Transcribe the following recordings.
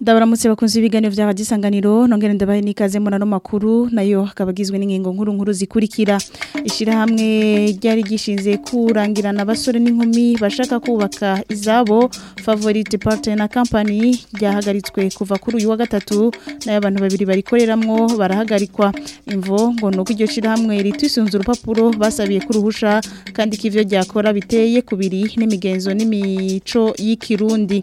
muramutse bakunze ibiganiro bya gisanganiro nongere ndabaye nikaze muri makuru nayo akaba agizwe n'ingingo nkuru nkuru zikurikira ishyirahamwe ryari gishinze kurangirana abasore n'inkumi bashaka kubaka izabo favorite partner na company ryahagaritswe kuva kuri uyu wa gatatu nayo abantu babiri barikoreramo barahagarikwa imvo ngo nuko iryo shyirahamwe ritisunze urupapuro basabiye ko uruhusha kandi ko ibyo ryakora biteye kubiri n'imigenzo n'imico y'ikirundi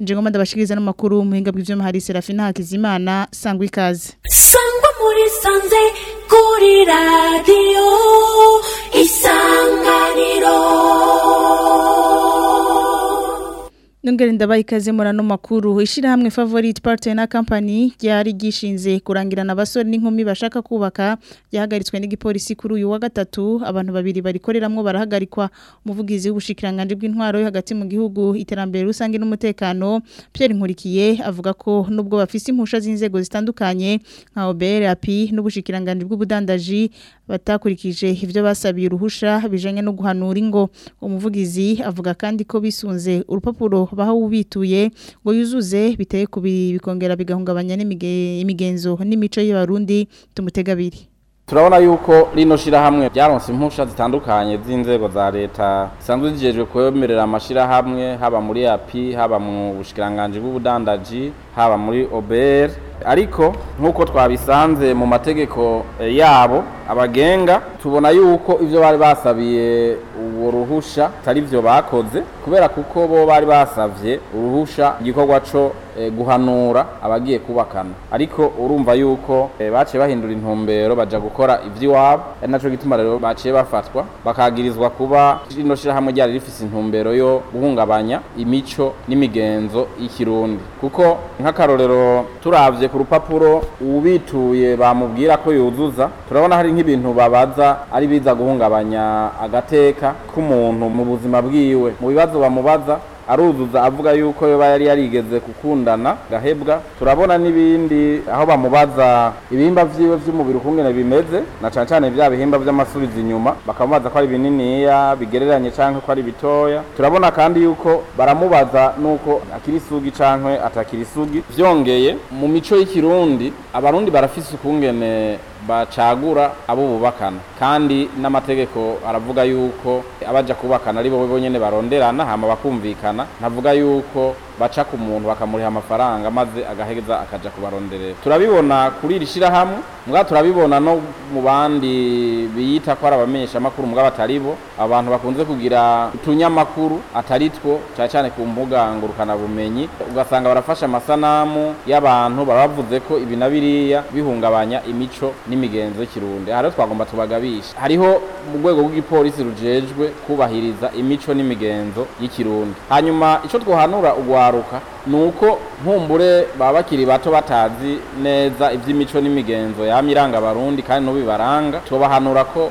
nje ngomanda bashikiriza n'amakuru muhinga bw'ivyo mahari Serafina Hakizimana sangwa ikaze sangwa 우리 선생 꼬리 라디오 이상한이로 Nungeri ndabaye ikaze murano makuru Ishyirahamwe Favorite Partner Company ryari gishinze kurangirana abasore n'inkumi bashaka kubaka yahagaritswe n'igipolisi kuri uyu wa gatatu abantu babiri barikoreramo barahagarikwa umuvugizi w'ubushikiranganje bw'intwaro hagati mu gihugu iterambere rusange n'umutekano Pierre Nkurikiye avuga ko nubwo bafise impusha z'inzego zitandukanye nka OBRAP n'ubushikiranganje bw'ubudandaji batakurikije ibyo basabiye uruhusha bijanye no guhanura ingo umuvugizi avuga kandi ko bisunze urupapuro kubaho ubituye ngo yuzuze biteye ku bikongera bigahungabanya n'imigenzo n'imico y'abarundi tumutegabiri turabona yuko rino shirahamwe ryaronse impusha zitandukanye z'inzego za leta zisanzwe zijejwe kwemerera amashirahamwe haba muri api haba mu bushikiranganje bw'ubudandaji haba muri obere ariko nk'uko twabisanze mu mategeko eh, yabo abagenga tubona yuko ibyo bari basabiye uwo ruhusha atari byo bakoze kubera kuko bo bari basabye uruhusha igikorwa cyo eh, guhanura abagiye kubakana ariko urumva yuko eh, baciye bahindura intumbero bajya gukora iby'iwabo ari nacyo gituma rero baciye bafatwa bakagirizwa kuba rino shyirahamwe ryari rifite intumbero yo guhungabanya imico n'imigenzo y'ikirundi kuko nk'akarorero turabye barebye ku rupapuro ubituye bamubwira ko yuzuza turabona hari nk'ibintu babaza ari biza guhungabanya agateka k'umuntu mu buzima bwiwe mu bibazo bamubaza aruzuza avuga yuko yoba yari yarigeze gukundana gahebwa turabona n'ibindi aho bamubaza ibihimba vyiwe vy'umubiri ukungene bimeze na cane cane vya bihimba by’amasubizi inyuma bakamubaza ko ari bininiya bigereranye canke ko ari bitoya turabona kandi yuko baramubaza nuko akiri sugi canke atakiri sugi vyongeye mu mico y'ikirundi abarundi barafise ukungene bacagura abo bubakana kandi n'amategeko aravuga yuko abajya kubakana ari bo bonyine baronderana hama bakumvikana navuga yuko baca ku muntu bakamuriha amafaranga maze agaheza akaja kubaronderera turabibona kuri iri shyirahamwe mbwa turabibona no mu bandi biyita ko ari abamenyesha amakuru mbwa bataribo abantu bakunze kugira utunyamakuru atari two cyane cyane ku mbuga ngurukanabumenyi ugasanga barafasha amasanamu y'abantu baba bavuze ko ibi na biriya bihungabanya imico n'imigenzo y'ikirundi aha twagomba tubagabisha hariho mu rwego rw'igipolisi rujejwe kubahiriza imico n'imigenzo y'ikirundi hanyuma icyo twohanura urwa kwaruka Nuko nkumbure baba bakiri bato batazi neza iby'imico n'imigenzo yamye iranga kandi n'ubibaranga tubahanura ko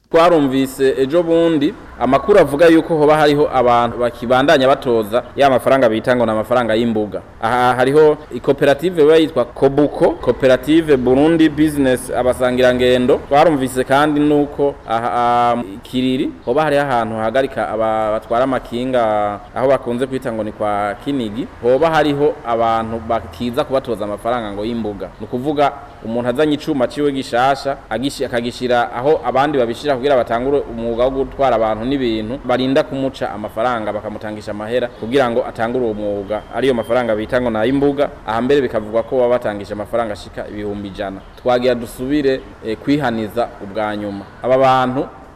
twarumvise ejo bundi amakuru avuga yuko hoba hariho abantu bakibandanya batoza ya mafaranga bita ni amafaranga y'imbuga aha hariho ikoperative biba yitwa kobuko koperative burundi bizinesi abasangirangendo twarumvise kandi nuko aha ah, kiriri hoba hariho ahantu hahagarika batwara amakinga aho bakunze kwita ngo ni kwa kinigi hoba hariho abantu bakiza kubatoza amafaranga ngo y'imbuga ni ukuvuga umuntu azanye icuma ciwe gishasha akagishyira aho abandi babishyira kugira batangure umwuga wo gutwara abantu n'ibintu barinda kumuca amafaranga bakamutangisha amahera kugira ngo atangure uwo mwuga ariyo mafaranga bita ngo nayimbuga ahambere bikavugwa ko baba batangije amafaranga ashika ibihumbi ijana twagira dusubire eh, kwihaniza ubwa nyuma aba bantu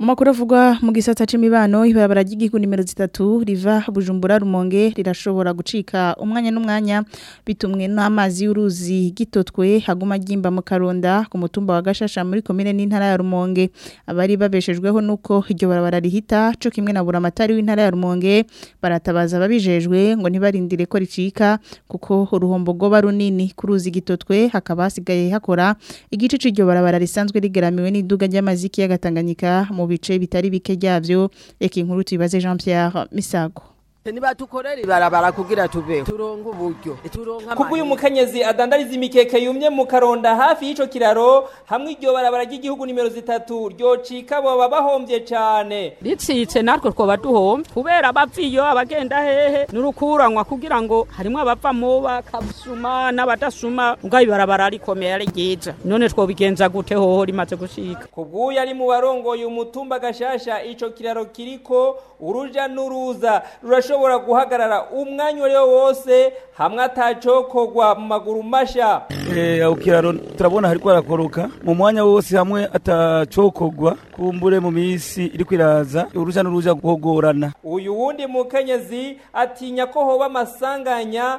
mu makuru avugwa mu gisata c'imibano ibarabara ry'igihugu nimero zitatu riva bujumbura rumonge rirashobora gucika umwanya n'umwanya bitumwe n'amazi y'uruzi gitotwe haguma ryimba mu karonda ku mutumba wa gashasha muri komine n'intara ya rumonge abari babeshejweho nuko iryo barabara rihita cyo kimwe na buramatari w'intara ya rumonge baratabaza babijejwe ngo ntibarindire ko ricika kuko uruhombo goba runini kuruzi gitotwe hakaba hasigaye hakora igice c'iryo barabara risanzwe rigeramiwe n'iduga ry'amazi y'ikiyaga tanganyika mu bice bitari bike byabyo reka inkuru tuyibaze Jean Pierre Misago ntibatukorera ibarabara kugira tubeho turonka uburyo kubwo uyu mukenyezi adandariza imikeke yumye mu karonda hafi y'ico kiraro hamwe iryo barabara ry'igihugu nimero zitatu ryocika baba bahombye cyane ricitse natwe twoba duhombye kubera abapfiyo abagenda hehe n'urukuranwa kugira ngo harimo abapfa mu bakasuma n'abadasuma ubwayo ibarabara rikomeye ari ryiza none twobigenza gute hoho rimaze gushika kubw'uyu ari mu barongoye umutumba gashasha icyo kiraro kiriko urujya n'uruza rurasho irashobora guhagarara umwanya uwo wose hamwe atacokogwa mu maguru mashya eh, ukiraro turabona hari kwarakoroka mu mwanya wose hamwe atacokogwa kumbure mu minsi iri kwiraza uruja n'uruja guhogorana uyu wundi mukenyezi atinya ko hoba amasanganya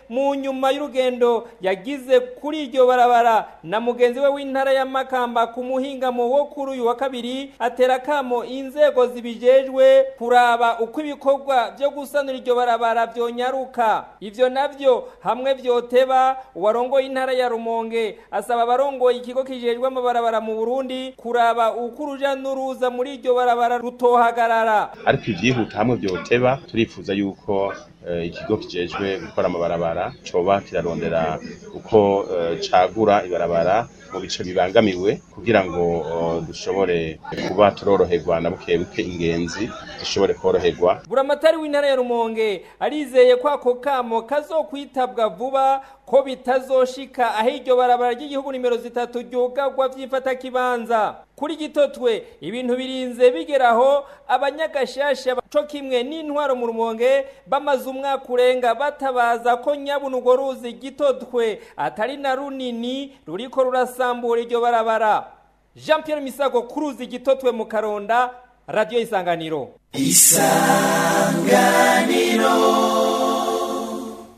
mu nyuma y'urugendo yagize kuri iryo barabara na mugenzi we w'intara ya makamba ku muhingamo wo kuri uyu wa kabiri atera akamo inzego zibijejwe kuraba uko ibikorwa byo gusanura iryo barabara byonyaruka ibyo nabyo hamwe vyoteba uwarongoye intara ya rumonge asaba abarongoye ikigo kijejwe amabarabara mu burundi kuraba uko uruja kuruza muri iryo barabara rutohagarara ariko ibyihuta hamwe byoteba turifuza yuko Eh, ikigo kijejwe gukora amabarabara coba kirarondera uko eh, cagura ibarabara mu bice bibangamiwe kugira ngo oh, dushobore kuba turoroherwa na bukebuke ingenzi dushobore koroherwa buramatari w'intara ya rumonge arizeye ko ako kamo kazokwitabwa vuba ko bitazoshika aho iryo barabara ry'igihugu nimero zitatu ryugagwa vyifata kibanza kuri gitotwe ibintu birinze bigeraho abanyagashasha co kimwe n'intwaro mu rumonge bamaze umwaka urenga batabaza ko Nyabunugo urwo ruzi gitotwe atari na runini ruriko rurasambura iryo barabara jean Pierre misago kuruzi gitotwe mu karonda radiyo isanganiro isanganiro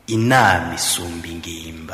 inama isumba ingimbi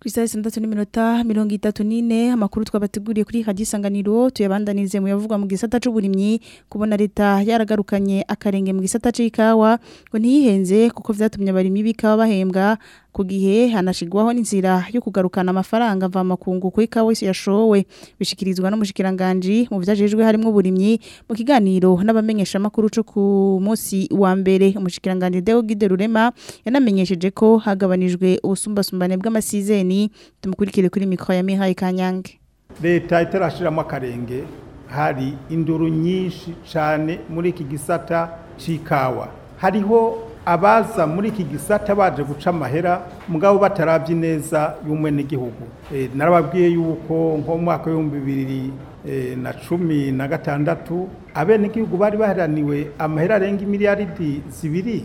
ku isaha n'iminota mirongo itatu n'ine amakuru twabateguriye kuri isanganiro tuyabandanize mu yavugwa mu gisata cy'uburimyi kubona leta yaragarukanye akarenge mu gisata cy'ikawa ngo ntiyihenze kuko byatumye abarimyi b'ikawa bahembwa ku gihe hanashigwaho n'inzira yo kugarukana amafaranga mvamakungu kuri kawe yashowe bishyikirizwa n'umushikiranganji mu vyajejwe harimo burimyi mu kiganiro n'abamenyesha cyo ku munsi wa mbere umushikiranganji Deo Gide Rurema yanamenyesheje ko hagabanijwe ubusumbasumbane bw'amasizeni tumukurikire kuri mikro ya Mihai Kanyange leta itarashiramo akarenge hari induru nyinshi cyane muri iki gisata cy'ikawa hariho abaza muri iki gisata baje guca amahera mugabo batarabye neza y'umwe n'igihugu eh, narababwiye yuko nko mu mwaka w'ibihumbi bibiri eh, na cumi na gatandatu abenegihugu bari baharaniwe amahera arenga imiliyaridi zibiri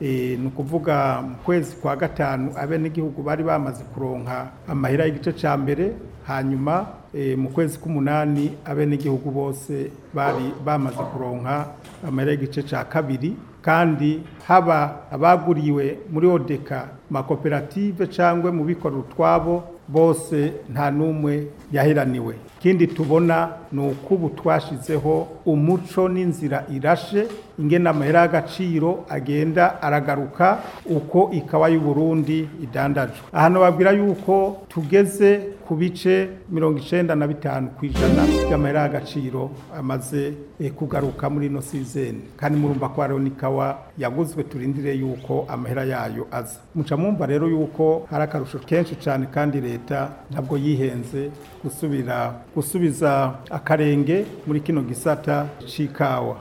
eh, ni ukuvuga mu kwezi kwa gatanu abenegihugu bari bamaze kuronka amahera y'igice cya mbere hanyuma Eh, mu kwezi k'umunani abenegihugu bose bari bamaze kuronka amahera y'igice cya kabiri kandi haba abaguriwe muri odeka makoperative cyangwa mu bikorera utwabo bose nta n'umwe yaheraniwe ikindi tubona ni uko ubu twashyizeho umuco n'inzira irashe ingenamahera y'agaciro agenda aragaruka uko ikawa y’u Burundi idandajwe ahantu babwira yuko tugeze ku bice mirongo icyenda na bitanu ku ijana by'amahera y'agaciro amaze eh, kugaruka muri ino sizeni kandi murumva ko hariho n'ikawa yaguzwe turindire yuko amahera yayo aza muca rero yuko hari akarusho kenshi cyane kandi leta ntabwo yihenze gusubira gusubiza akarenge muri kino gisata c'ikawa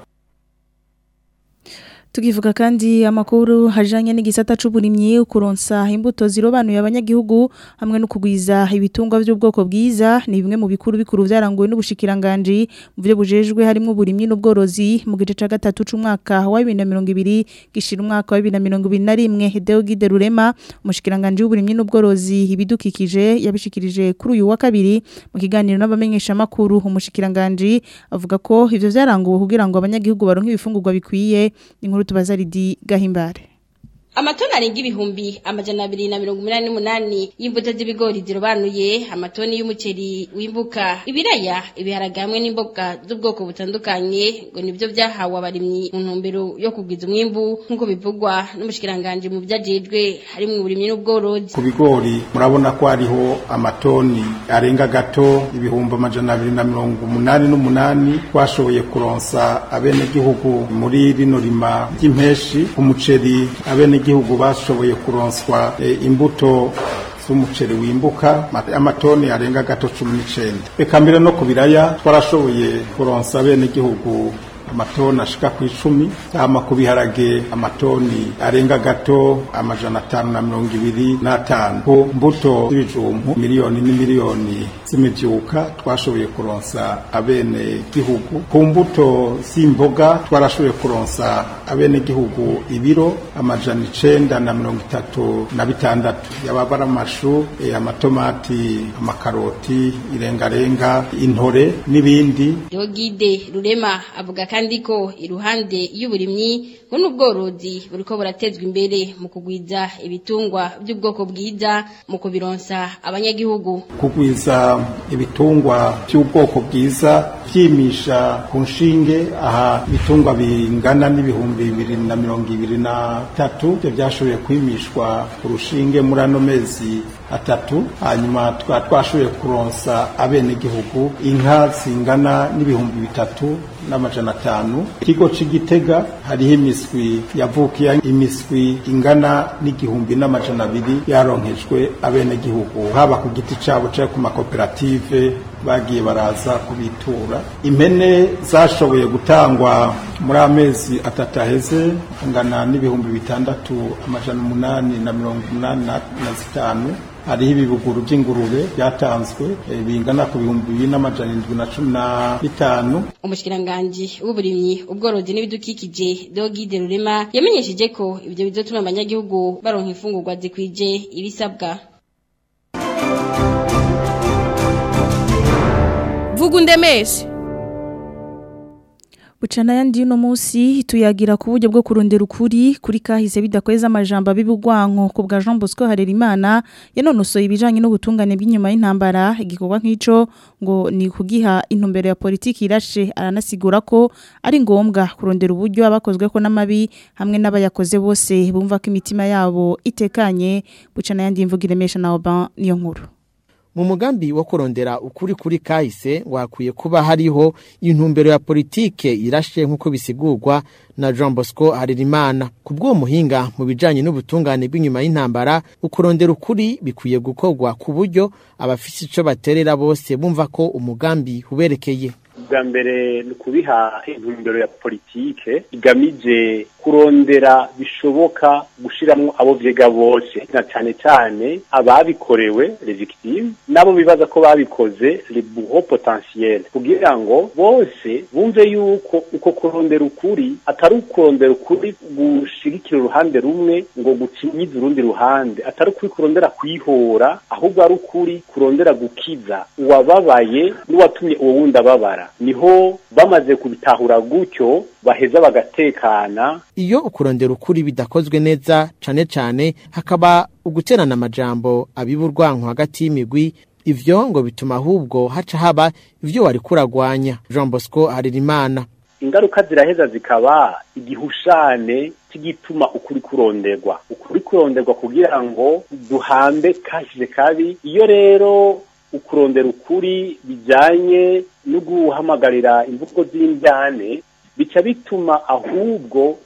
tukivuga kandi amakuru hajanye n'igisata c'uburimyi kuronsa imbuto zirobanuye abanyagihugu hamwe no kugwiza ibitungwa by'ubwoko bwiza ni bimwe mu bikuru bikuru vyaranguwe n'ubushikiranganji mu byo bujejwe harimo uburimyi n'ubworozi mu gice ca gatatu c'umwaka wa ibiri gishira umwaka wa 2021 Deogide Rurema umushikiranganje w'uburimyi n'ubworozi ibidukikije yabishikirije kuri uyu wa kabiri mu kiganiro n’abamenyeshamakuru makuru avuga ko ivyo vyaranguwe kugira ngo abanyagihugu baronke ibifungurwa bikwiye inkuru tubazari di gahimbare amatoni arenga ibihumbi amajana abiri na mirongo umunani n'umunani y'imbuto z'ibigori zirobanuye amatoni y'umuceri wimbuka ibiraya ibiharage hamwe n'imboga z'ubwoko butandukanye ngo nibyo byahawe abarimyi mu ntumbero yo kugwiza umwimbu nk'uko bivugwa n'umushikiranganje mu byajejwe harimo uburimyi n'ubworozi ku murabona ko amatoni arenga gato ibihumbi amajana abiri na mirongo umunani n'umunani twashoboye kuronsa abenegihugu muri rino rima ry'impeshi umuceri abene b'igihugu bashoboye kuronswa eh, imbuto z'umuceri wimbuka amatoni arenga gato cumi n'icyenda reka mbere no ku biraya twarashoboye kuronsa bene igihugu amatoni ashika ku icumi hama ku biharage amatoni arenga gato amajana atanu na mirongo ibiri n'atanu ku mbuto z'ibijumbu miliyoni n'imiliyoni z'imibyuka twashoboye kuronsa abene gihugu ku mbuto z'imboga twarashoboye kuronsa abene gihugu ibiro amajana icenda na mirongo itatu na bitandatu yababa ari amashu eh, amatomati amakaroti irengarenga intore n'ibindi yogide rurema avuga kandi ko iruhande y'uburimyi n'ubworozi buriko buratezwa imbere mu kugwiza ibitungwa by'ubwoko bwiza mu kubironsa abanyagihugu kugwiza ibitungwa by'ubwoko bwiza byimisha ku nshinge aha ibitungwa bingana n'ibihumbi bibiri na mirongo ibiri na tatu ibyo byashoboye kwimishwa ku rushinge muri ano mezi atatu hanyuma twari twashoboye kuronsa abenegihugu inka zingana n'ibihumbi bitatu n'amajana atanu ikigo cy'igitega hariho imiswi yavukiye imiswi ingana n'igihumbi n'amajana abiri yaronkejwe abenegihugu haba ku giti cyabo cyangwa ku makoperative bagiye baraza kubitura impene zashoboye gutangwa muri amezi atatu aheze angana n'ibihumbi bitandatu amajana umunani na mirongo umunani na zitanu hariho ibibuguru by'ingurube byatanzwe bingana eh, ku bihumbi bibiri n'amajana indwi na cumi na bitanu umushikiranganji w'uburimyi ubworozi n'ibidukikije Dogide Rurema yamenyesheje ko ibyo bizatuma abanyagihugu baronka imfungurwa zikwije ibisabwa Vugu ndemeshe bucana yandi y'uno munsi tuyagira ku buryo bwo kurondera ukuri kuri kahise bidakweza amajambo abibugwanko ku bwa Jean Bosco Harerimana yanonosoye ibijanye n'ubutungane bw'inyuma y'intambara igikorwa nk’icyo ngo ni kugiha intumbero ya politiki irashe aranasigura ko ari ngombwa kurondera uburyo abakozwe ko n'amabi hamwe n'abayakoze bose bumva ko imitima yabo itekanye bucana yandi imvugiremesha na Oban niyo nkuru mu mugambi wo kurondera ukuri kuri kahise wakwiye kuba hariho intumbero ya politike irashe nk'uko bisigurwa na Jean Bosco Harerimana ku bw'uwo muhinga mu bijyanye n'ubutungane bw'inyuma y'intambara ukurondera ukuri bikwiye gukorwa ku buryo abafite icyo baterera bose bumva ko umugambi uberekeye bwa mbere ni ukubiha intumbero ya politiki igamije kurondera bishoboka gushyiramo abo byega bose na cyane cyane ababikorewe revigitime n'abo bibaza ko babikoze ribuho potensiyeli kugira ngo bose bumve yuko uko kurondera ukuri atari ukurondera ukuri gushyigikira uruhande rumwe ngo gukinyize urundi ruhande atari ukuri kurondera kwihora ahubwo ari ukuri kurondera gukiza uwababaye n'uwatumye uwo wundi ababara niho bamaze kubitahura gutyo baheza bagatekana iyo ukurondera ukuri bidakozwe neza cane cane hakaba uguterana amajambo abiburwanko hagati y'imigwi ivyo ngo bituma ahubwo haca haba ivyo wari kuragwanya Jean Bosco Harerimana ingaruka ziraheza zikaba igihushane kigituma ukuri kuronderwa ukuri kuronderwa kugira ngo duhambe kashije kabi iyo rero ukurondera ukuri bijyanye no guhamagarira imvugo z'indyane bica bituma ahubwo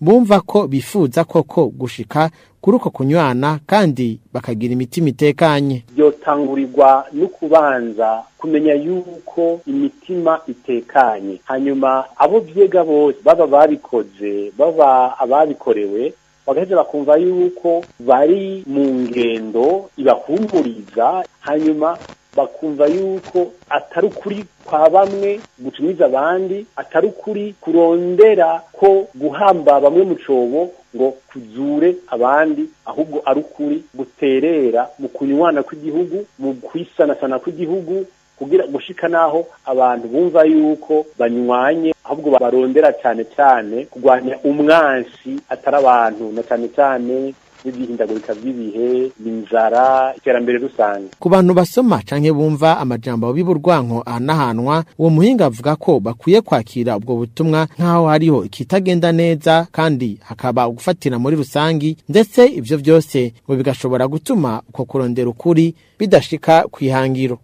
bumva ko bifuza koko gushika kuri kunywana kandi bakagira imitima itekanye byotangurirwa no kubanza kumenya yuko imitima itekanye hanyuma abo byega bose baba babikoze baba ababikorewe bagaheza bakumva yuko bari mu ngendo ibahumuriza hanyuma bakumva yuko atari ukuri kwa bamwe gutumiza abandi atari ukuri kurondera ko guhamba bamwe mu cobo ngo kuzure abandi ahubwo ari ukuri guterera mu kunywana kw'igihugu mu kwisanasana kw'igihugu kugira gushika naho abantu bumva yuko banywanye ahubwo barondera cyane cyane kurwanya umwansi atari abantu na cyane cyane n'ibyihindagurika by'ibihe inzara iterambere rusange ku bantu basoma cyangwa bumva amajambo b'iburwanko ahanahanwa uwo muhinga avuga ko bakwiye kwakira ubwo butumwa nk'aho hariho ikitagenda neza kandi hakaba gufatira muri rusange ndetse ibyo byose ngo bigashobora gutuma uko kurondera ukuri bidashika ku ihangiro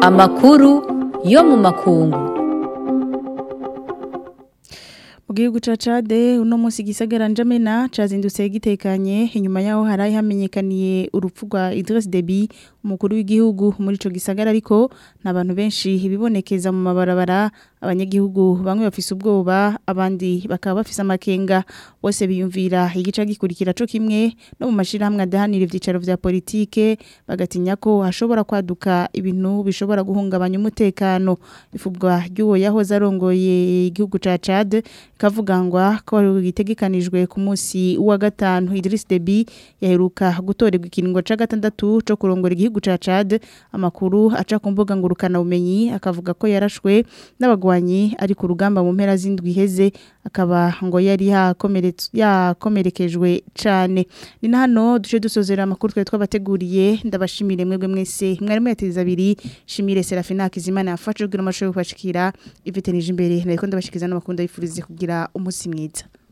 amakuru yo mu makungu ubwiguca cade eh, uno munsi igisagara njamena cazindutse gitekanye inyuma yaho harayi hamenyekaniye urupfu rwa Idriss Deby umukuru w'igihugu muri ico gisagara ariko n'abantu benshi bibonekeza mu mabarabara abanyagihugu bamwe bafise ubwoba abandi bakaba bafise amakenga bose biyumvira igica gikurikira cyo kimwe no mu mashirahamwe adahanira ivyicaro vya politike bagatinya ko hashobora kwaduka ibintu bishobora guhungabanya umutekano ifubwa ry'uwo yahoze arongoye igihugu ca Chad kavugangwa ko gitegekanijwe ku munsi wa gatanu Idris Deby yaheruka gutorerwa ikiringo ca gatandatu co kurongora igihugu ca Chad amakuru aca ku mbuga ngurukana bumenyi akavuga ko yarashwe n'abagwa barwanye ari ku rugamba mu mpera z'indwi iheze akaba ngo yari yakomerekejwe cyane ni na hano duce dusozera amakuru twari twabateguriye ndabashimire mwebwe mwese mwarimu yateza abiri shimire serafina hakizimana yafashe ubwira amashusho yo kubashikira ifite nije imbere nari ko ndabashikiza n'abakunda yifurize kugira umunsi mwiza